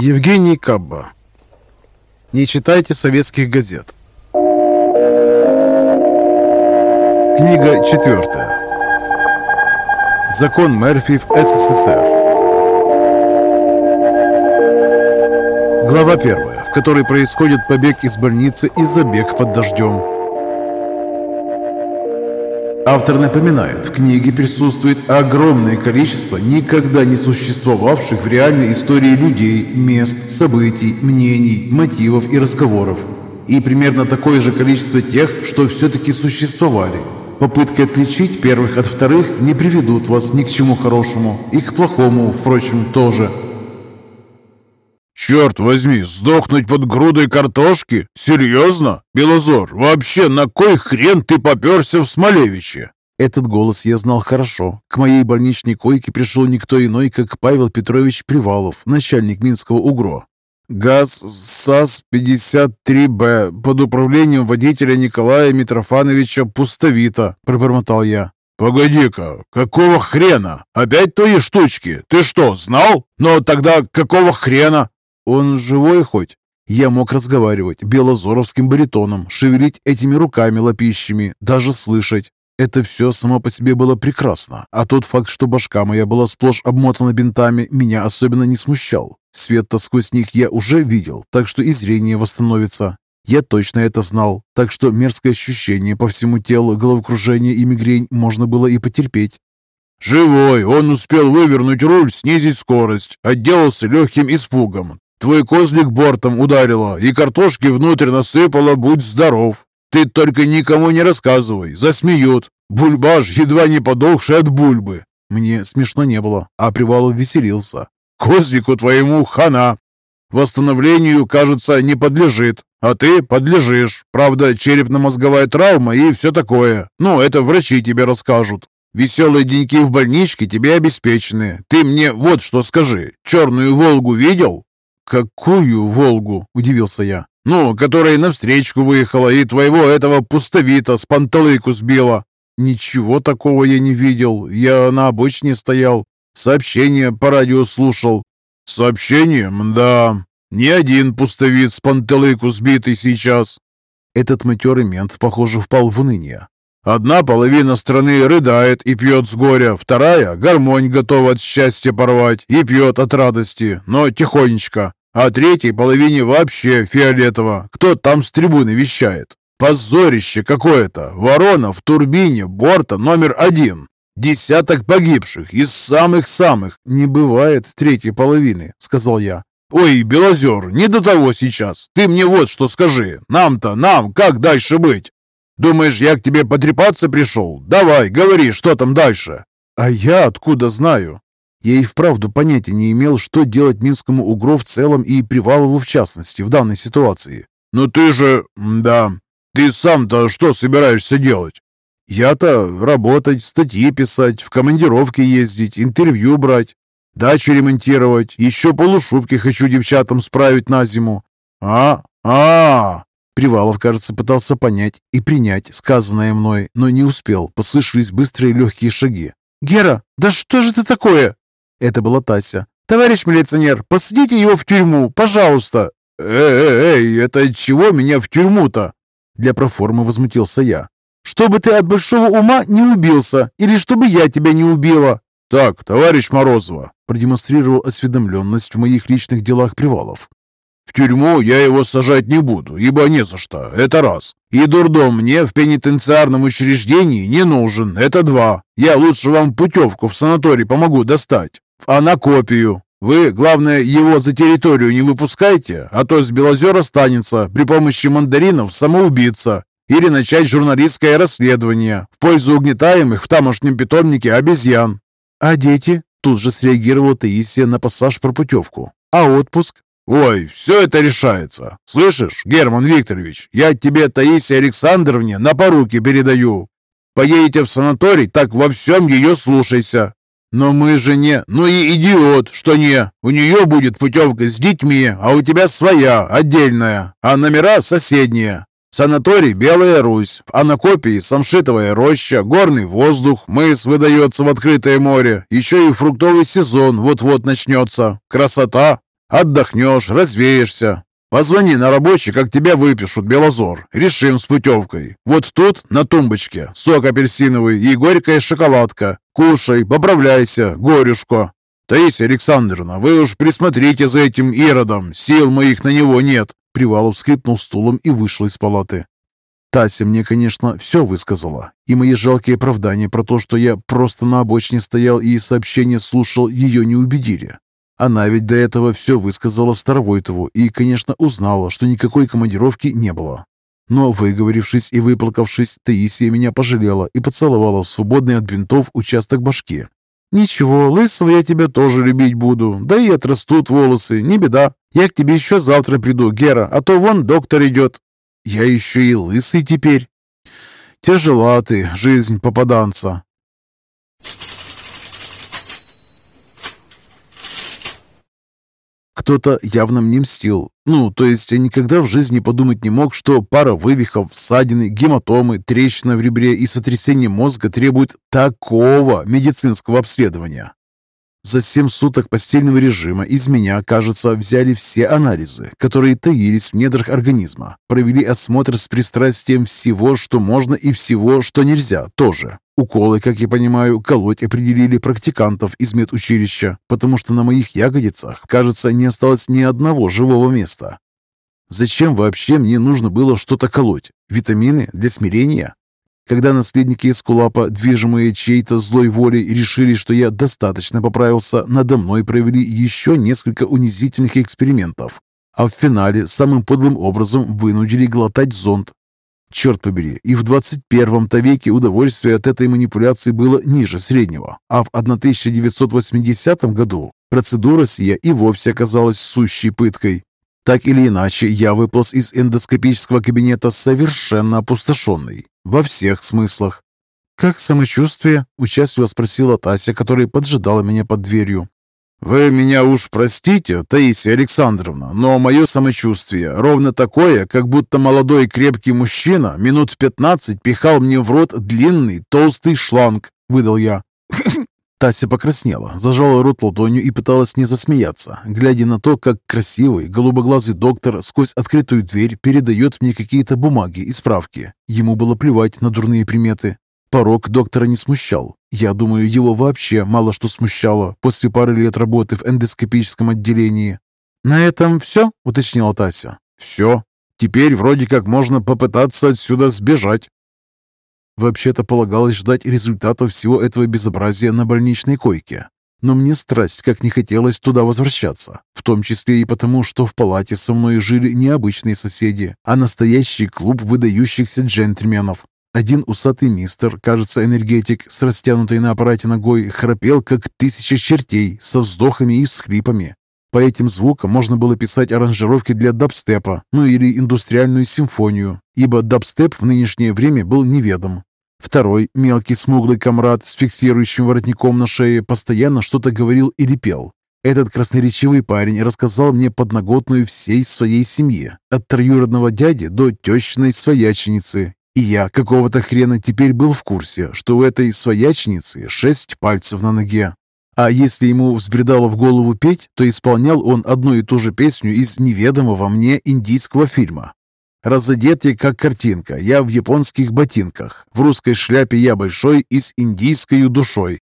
Евгений Кабба. Не читайте советских газет. Книга четвертая. Закон Мерфи в СССР. Глава первая, в которой происходит побег из больницы и забег под дождем. Автор напоминает, в книге присутствует огромное количество никогда не существовавших в реальной истории людей, мест, событий, мнений, мотивов и разговоров. И примерно такое же количество тех, что все-таки существовали. Попытки отличить первых от вторых не приведут вас ни к чему хорошему, и к плохому, впрочем, тоже – «Черт возьми, сдохнуть под грудой картошки? Серьезно? Белозор, вообще на кой хрен ты поперся в Смолевиче?» Этот голос я знал хорошо. К моей больничной койке пришел никто иной, как Павел Петрович Привалов, начальник Минского УГРО. «ГАЗ САС-53Б под управлением водителя Николая Митрофановича Пустовита», – пробормотал я. «Погоди-ка, какого хрена? Опять твои штучки? Ты что, знал? Но тогда какого хрена?» Он живой хоть? Я мог разговаривать белозоровским баритоном, шевелить этими руками лопищами, даже слышать. Это все само по себе было прекрасно, а тот факт, что башка моя была сплошь обмотана бинтами, меня особенно не смущал. Свет-то сквозь них я уже видел, так что и зрение восстановится. Я точно это знал, так что мерзкое ощущение по всему телу, головокружение и мигрень можно было и потерпеть. «Живой! Он успел вывернуть руль, снизить скорость, отделался легким испугом. Твой козлик бортом ударило, и картошки внутрь насыпало, будь здоров. Ты только никому не рассказывай, засмеют. Бульбаш едва не подохший от бульбы. Мне смешно не было, а Привалов веселился. Козлику твоему хана. Восстановлению, кажется, не подлежит, а ты подлежишь. Правда, черепно-мозговая травма и все такое. Ну, это врачи тебе расскажут. Веселые деньки в больничке тебе обеспечены. Ты мне вот что скажи. Черную «Волгу» видел? «Какую Волгу?» – удивился я. «Ну, которая навстречку выехала и твоего этого пустовита с панталыку сбила». «Ничего такого я не видел. Я на обочине стоял. Сообщение по радио слушал». «Сообщение? Да. Ни один пустовит с панталыку сбитый сейчас». Этот матерый мент, похоже, впал в уныние. Одна половина страны рыдает и пьет с горя, вторая гармонь готова от счастья порвать и пьет от радости, но тихонечко. А третьей половине вообще фиолетово. Кто там с трибуны вещает? Позорище какое-то. Ворона в турбине борта номер один. Десяток погибших из самых-самых. Не бывает третьей половины, сказал я. Ой, Белозер, не до того сейчас. Ты мне вот что скажи. Нам-то, нам, как дальше быть? Думаешь, я к тебе потрепаться пришел? Давай, говори, что там дальше. А я откуда знаю? Я и вправду понятия не имел, что делать Минскому УГРО в целом и Привалову в частности в данной ситуации. «Но ты же... да... Ты сам-то что собираешься делать?» «Я-то работать, статьи писать, в командировке ездить, интервью брать, дачу ремонтировать, еще полушубки хочу девчатам справить на зиму». «А? а, -а Привалов, кажется, пытался понять и принять сказанное мной, но не успел, послышались быстрые легкие шаги. «Гера, да что же ты такое?» Это была Тася. «Товарищ милиционер, посадите его в тюрьму, пожалуйста!» «Эй, эй, это чего меня в тюрьму-то?» Для проформы возмутился я. «Чтобы ты от большого ума не убился, или чтобы я тебя не убила!» «Так, товарищ Морозова!» продемонстрировал осведомленность в моих личных делах Привалов. В тюрьму я его сажать не буду, ибо не за что, это раз. И дурдом мне в пенитенциарном учреждении не нужен, это два. Я лучше вам путевку в санаторий помогу достать в анакопию. Вы, главное, его за территорию не выпускайте, а то с Белозера останется при помощи мандаринов самоубийца. Или начать журналистское расследование в пользу угнетаемых в тамошнем питомнике обезьян. А дети? Тут же среагировала Таисия на пассаж про путевку. А отпуск? «Ой, все это решается. Слышишь, Герман Викторович, я тебе, Таисии Александровне, на поруки передаю. Поедете в санаторий, так во всем ее слушайся. Но мы же не... Ну и идиот, что не. У нее будет путевка с детьми, а у тебя своя, отдельная, а номера соседние. Санаторий «Белая Русь», в Анакопии самшитовая роща, горный воздух, мыс выдается в открытое море, еще и фруктовый сезон вот-вот начнется. Красота! Отдохнешь, развеешься. Позвони на рабочий, как тебя выпишут, Белозор. Решим с путевкой. Вот тут, на тумбочке, сок апельсиновый и горькая шоколадка. Кушай, поправляйся, горюшко. Таисия Александровна, вы уж присмотрите за этим Иродом. Сил моих на него нет. Привалов скрипнул стулом и вышел из палаты. Тася мне, конечно, все высказала, и мои жалкие оправдания про то, что я просто на обочине стоял и сообщения слушал, ее не убедили. Она ведь до этого все высказала Старовойтову и, конечно, узнала, что никакой командировки не было. Но, выговорившись и выплакавшись, Таисия меня пожалела и поцеловала свободный от бинтов участок башки. «Ничего, лысого я тебя тоже любить буду, да и отрастут волосы, не беда. Я к тебе еще завтра приду, Гера, а то вон доктор идет». «Я еще и лысый теперь». «Тяжела ты, жизнь попаданца», Кто-то явно мне мстил. Ну, то есть я никогда в жизни подумать не мог, что пара вывихов, ссадины, гематомы, трещина в ребре и сотрясение мозга требуют такого медицинского обследования. За семь суток постельного режима из меня, кажется, взяли все анализы, которые таились в недрах организма, провели осмотр с пристрастием всего, что можно и всего, что нельзя, тоже. Уколы, как я понимаю, колоть определили практикантов из медучилища, потому что на моих ягодицах, кажется, не осталось ни одного живого места. Зачем вообще мне нужно было что-то колоть? Витамины для смирения? Когда наследники Эскулапа, движимые чьей-то злой волей, решили, что я достаточно поправился, надо мной провели еще несколько унизительных экспериментов. А в финале самым подлым образом вынудили глотать зонд. Черт побери, и в 21-то веке удовольствие от этой манипуляции было ниже среднего, а в 1980 году процедура сия и вовсе оказалась сущей пыткой. Так или иначе, я выполз из эндоскопического кабинета совершенно опустошенный. Во всех смыслах. «Как самочувствие?» – участливо спросила Тася, которая поджидала меня под дверью. «Вы меня уж простите, Таисия Александровна, но мое самочувствие ровно такое, как будто молодой крепкий мужчина минут пятнадцать пихал мне в рот длинный толстый шланг», – выдал я. Тася покраснела, зажала рот ладонью и пыталась не засмеяться, глядя на то, как красивый, голубоглазый доктор сквозь открытую дверь передает мне какие-то бумаги и справки. Ему было плевать на дурные приметы. Порог доктора не смущал. Я думаю, его вообще мало что смущало после пары лет работы в эндоскопическом отделении. «На этом все?» – уточнила Тася. «Все. Теперь вроде как можно попытаться отсюда сбежать». Вообще-то полагалось ждать результатов всего этого безобразия на больничной койке. Но мне страсть как не хотелось туда возвращаться, в том числе и потому, что в палате со мной жили не обычные соседи, а настоящий клуб выдающихся джентльменов. Один усатый мистер, кажется, энергетик, с растянутой на аппарате ногой, храпел, как тысяча чертей, со вздохами и всхлипами. По этим звукам можно было писать аранжировки для дабстепа, ну или индустриальную симфонию, ибо дабстеп в нынешнее время был неведом. Второй, мелкий смуглый комрад с фиксирующим воротником на шее, постоянно что-то говорил или пел. Этот красноречивый парень рассказал мне подноготную всей своей семье, от троюродного дяди до тещиной свояченицы. И я какого-то хрена теперь был в курсе, что у этой свояченицы шесть пальцев на ноге. А если ему взбредало в голову петь, то исполнял он одну и ту же песню из неведомого мне индийского фильма. Разодетый, как картинка, я в японских ботинках, в русской шляпе я большой и с индийской душой.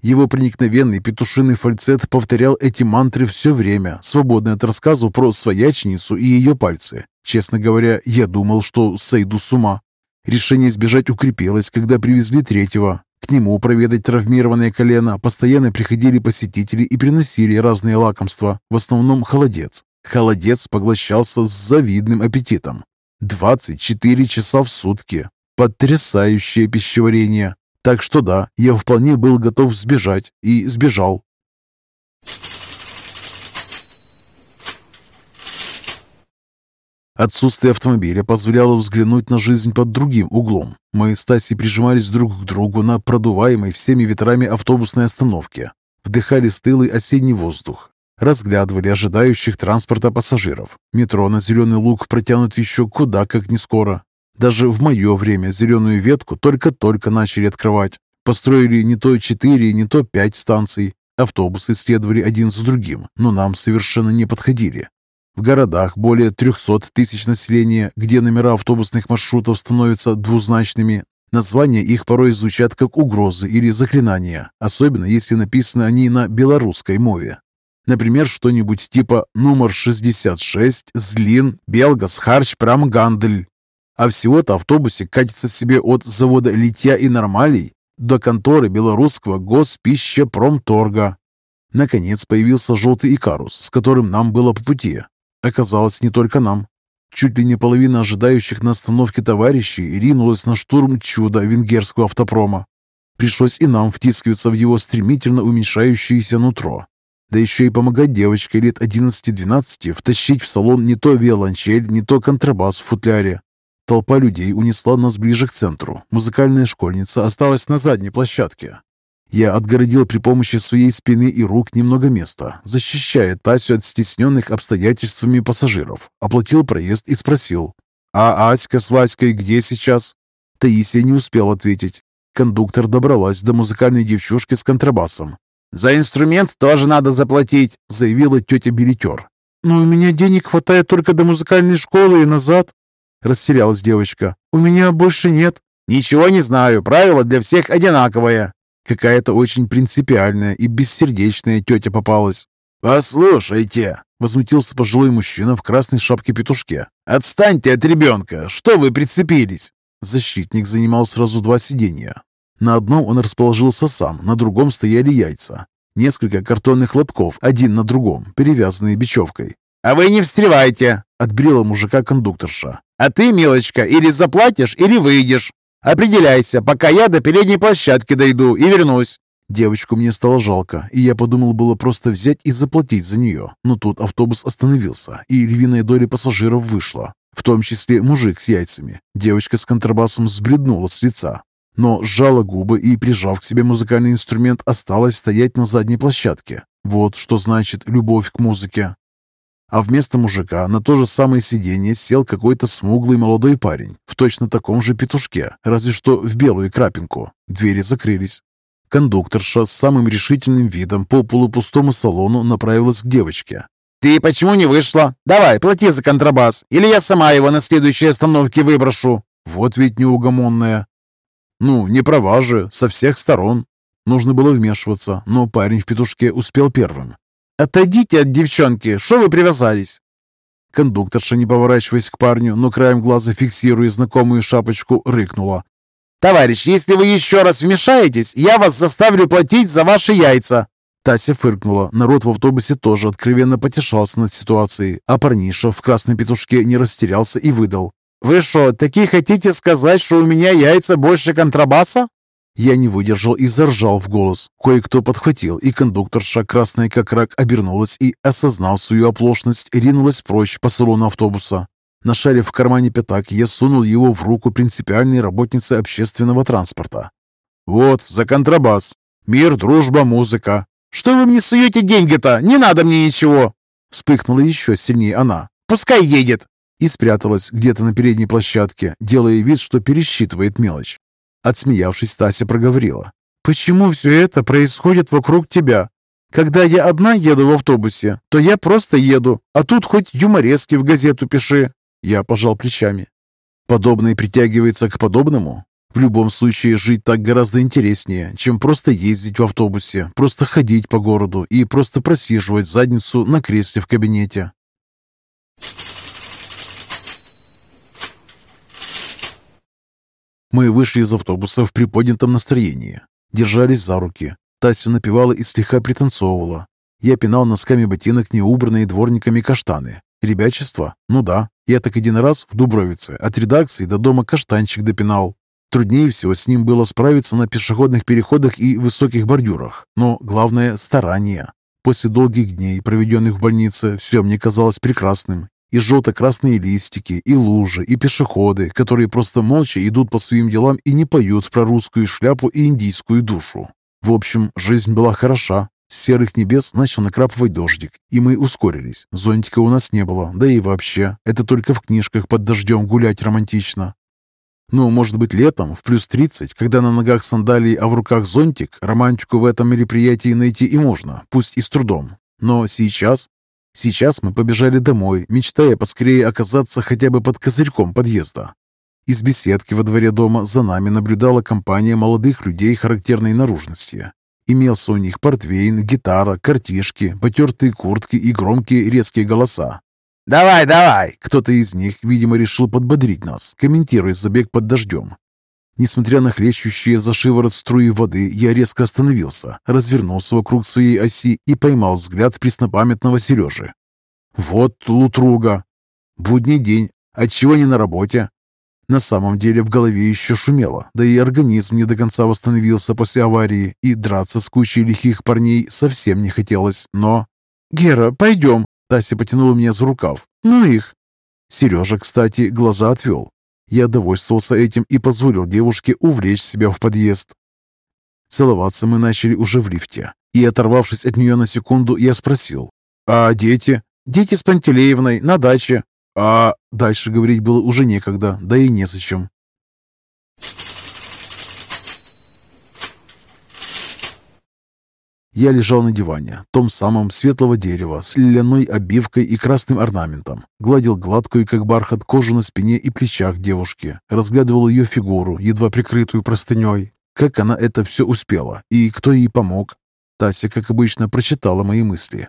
Его проникновенный петушиный фальцет повторял эти мантры все время, свободный от рассказу про своячницу и ее пальцы. Честно говоря, я думал, что сойду с ума. Решение сбежать укрепилось, когда привезли третьего. К нему проведать травмированное колено постоянно приходили посетители и приносили разные лакомства, в основном холодец. Холодец поглощался с завидным аппетитом. 24 часа в сутки. Потрясающее пищеварение. Так что да, я вполне был готов сбежать и сбежал. Отсутствие автомобиля позволяло взглянуть на жизнь под другим углом. Мы с Тасей прижимались друг к другу на продуваемой всеми ветрами автобусной остановке. Вдыхали стылый осенний воздух, разглядывали ожидающих транспорта пассажиров. Метро на Зеленый Луг протянут еще куда как не скоро. Даже в мое время зеленую ветку только-только начали открывать. Построили не то четыре, не то пять станций. Автобусы следовали один за другим, но нам совершенно не подходили. В городах более 300 тысяч населения, где номера автобусных маршрутов становятся двузначными, названия их порой звучат как угрозы или заклинания, особенно если написаны они на белорусской мове. Например, что-нибудь типа «Номер 66, Злин, Белгас, Харч, Прамгандель». А всего-то автобусик катится себе от завода литья и нормалей до конторы белорусского госпищепромторга. Наконец появился желтый Икарус, с которым нам было по пути. Оказалось, не только нам. Чуть ли не половина ожидающих на остановке товарищей ринулась на штурм чуда венгерского автопрома. Пришлось и нам втискиваться в его стремительно уменьшающееся нутро. Да еще и помогать девочке лет 11-12 втащить в салон не то виолончель, не то контрабас в футляре. Толпа людей унесла нас ближе к центру. Музыкальная школьница осталась на задней площадке. Я отгородил при помощи своей спины и рук немного места, защищая Тасю от стесненных обстоятельствами пассажиров. Оплатил проезд и спросил, «А Аська с Васькой где сейчас?» Таисия не успел ответить. Кондуктор добралась до музыкальной девчушки с контрабасом. «За инструмент тоже надо заплатить», — заявила тетя Билетер. «Но у меня денег хватает только до музыкальной школы и назад», — растерялась девочка. «У меня больше нет». «Ничего не знаю. Правило для всех одинаковое», Какая-то очень принципиальная и бессердечная тетя попалась. «Послушайте!» — возмутился пожилой мужчина в красной шапке-петушке. «Отстаньте от ребенка! Что вы прицепились?» Защитник занимал сразу два сиденья. На одном он расположился сам, на другом стояли яйца. Несколько картонных лотков, один на другом, перевязанные бечевкой. «А вы не встревайте!» — отбрила мужика кондукторша. «А ты, милочка, или заплатишь, или выйдешь!» Определяйся, пока я до передней площадки дойду и вернусь». Девочку мне стало жалко, и я подумал было просто взять и заплатить за нее. Но тут автобус остановился, и львиная доля пассажиров вышла, в том числе мужик с яйцами. Девочка с контрабасом сбреднула с лица, но сжала губы и, прижав к себе музыкальный инструмент, осталась стоять на задней площадке. Вот что значит любовь к музыке а вместо мужика на то же самое сиденье сел какой-то смуглый молодой парень в точно таком же петушке, разве что в белую крапинку. Двери закрылись. Кондукторша с самым решительным видом по полупустому салону направилась к девочке. «Ты почему не вышла? Давай, плати за контрабас, или я сама его на следующей остановке выброшу». «Вот ведь неугомонная». «Ну, не права же, со всех сторон». Нужно было вмешиваться, но парень в петушке успел первым. «Отойдите от девчонки! Что вы привязались?» Кондукторша, не поворачиваясь к парню, но краем глаза фиксируя знакомую шапочку, рыкнула. «Товарищ, если вы еще раз вмешаетесь, я вас заставлю платить за ваши яйца!» Тася фыркнула. Народ в автобусе тоже откровенно потешался над ситуацией, а парниша в красной петушке не растерялся и выдал. «Вы что, такие хотите сказать, что у меня яйца больше контрабаса?» Я не выдержал и заржал в голос. Кое-кто подхватил, и кондукторша, красная как рак, обернулась и, осознав свою оплошность, ринулась прочь по салону автобуса. Нашарив в кармане пятак, я сунул его в руку принципиальной работницы общественного транспорта. «Вот, за контрабас. Мир, дружба, музыка». «Что вы мне суете деньги-то? Не надо мне ничего!» Вспыхнула еще сильнее она. «Пускай едет!» И спряталась где-то на передней площадке, делая вид, что пересчитывает мелочь. Отсмеявшись, Тася проговорила. «Почему все это происходит вокруг тебя? Когда я одна еду в автобусе, то я просто еду, а тут хоть юморески в газету пиши». Я пожал плечами. Подобное притягивается к подобному. В любом случае, жить так гораздо интереснее, чем просто ездить в автобусе, просто ходить по городу и просто просиживать задницу на кресле в кабинете. Мы вышли из автобуса в приподнятом настроении. Держались за руки. Тася напевала и слегка пританцовывала. Я пинал носками ботинок неубранные дворниками каштаны. Ребячество? Ну да. Я так один раз в Дубровице от редакции до дома каштанчик допинал. Труднее всего с ним было справиться на пешеходных переходах и высоких бордюрах. Но главное – старание. После долгих дней, проведенных в больнице, все мне казалось прекрасным, и желто-красные листики, и лужи, и пешеходы, которые просто молча идут по своим делам и не поют про русскую шляпу и индийскую душу. В общем, жизнь была хороша. С серых небес начал накрапывать дождик, и мы ускорились. Зонтика у нас не было, да и вообще, это только в книжках под дождем гулять романтично. Ну, может быть, летом, в плюс 30, когда на ногах сандалии, а в руках зонтик, романтику в этом мероприятии найти и можно, пусть и с трудом. Но сейчас... Сейчас мы побежали домой, мечтая поскорее оказаться хотя бы под козырьком подъезда. Из беседки во дворе дома за нами наблюдала компания молодых людей характерной наружности. Имелся у них портвейн, гитара, картишки, потертые куртки и громкие резкие голоса. «Давай, давай!» Кто-то из них, видимо, решил подбодрить нас, комментируя забег под дождем. Несмотря на хлещущие за шиворот струи воды, я резко остановился, развернулся вокруг своей оси и поймал взгляд преснопамятного Сережи. Вот лутруга. Будний день. Отчего не на работе? На самом деле в голове еще шумело, да и организм не до конца восстановился после аварии, и драться с кучей лихих парней совсем не хотелось, но... «Гера, пойдем!» Тася потянула меня за рукав. «Ну их!» Сережа, кстати, глаза отвел. Я довольствовался этим и позволил девушке увлечь себя в подъезд. Целоваться мы начали уже в лифте. И, оторвавшись от нее на секунду, я спросил. «А дети?» «Дети с Пантелеевной, на даче». «А...» Дальше говорить было уже некогда, да и незачем. Я лежал на диване, том самом светлого дерева, с лиляной обивкой и красным орнаментом. Гладил гладкую, как бархат, кожу на спине и плечах девушки. Разглядывал ее фигуру, едва прикрытую простыней. Как она это все успела и кто ей помог. Тася, как обычно, прочитала мои мысли.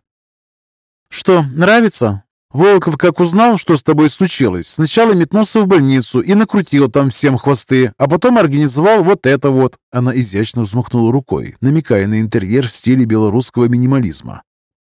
«Что, нравится?» Волков, как узнал, что с тобой случилось, сначала метнулся в больницу и накрутил там всем хвосты, а потом организовал вот это вот. Она изящно взмахнула рукой, намекая на интерьер в стиле белорусского минимализма.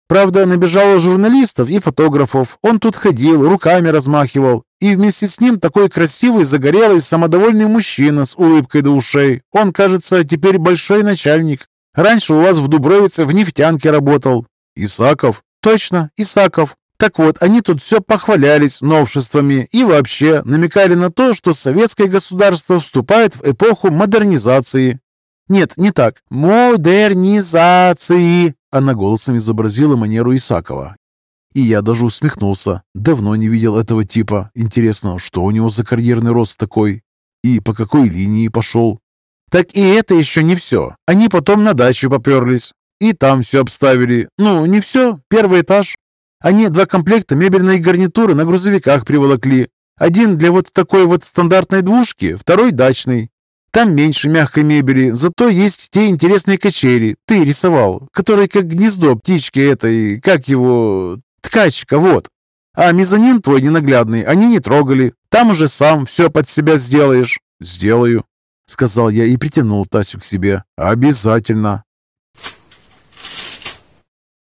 Правда, набежало журналистов и фотографов. Он тут ходил, руками размахивал. И вместе с ним такой красивый, загорелый, самодовольный мужчина с улыбкой до ушей. Он, кажется, теперь большой начальник. Раньше у вас в Дубровице в нефтянке работал. Исаков? Точно, Исаков. Так вот, они тут все похвалялись новшествами и вообще намекали на то, что советское государство вступает в эпоху модернизации. Нет, не так. Модернизации. Она голосом изобразила манеру Исакова. И я даже усмехнулся. Давно не видел этого типа. Интересно, что у него за карьерный рост такой? И по какой линии пошел? Так и это еще не все. Они потом на дачу поперлись. И там все обставили. Ну, не все. Первый этаж. Они два комплекта мебельной гарнитуры на грузовиках приволокли. Один для вот такой вот стандартной двушки, второй дачный. Там меньше мягкой мебели, зато есть те интересные качели, ты рисовал, которые как гнездо птички этой, как его, ткачка, вот. А мезонин твой ненаглядный они не трогали. Там уже сам все под себя сделаешь. Сделаю, сказал я и притянул Тасю к себе. Обязательно.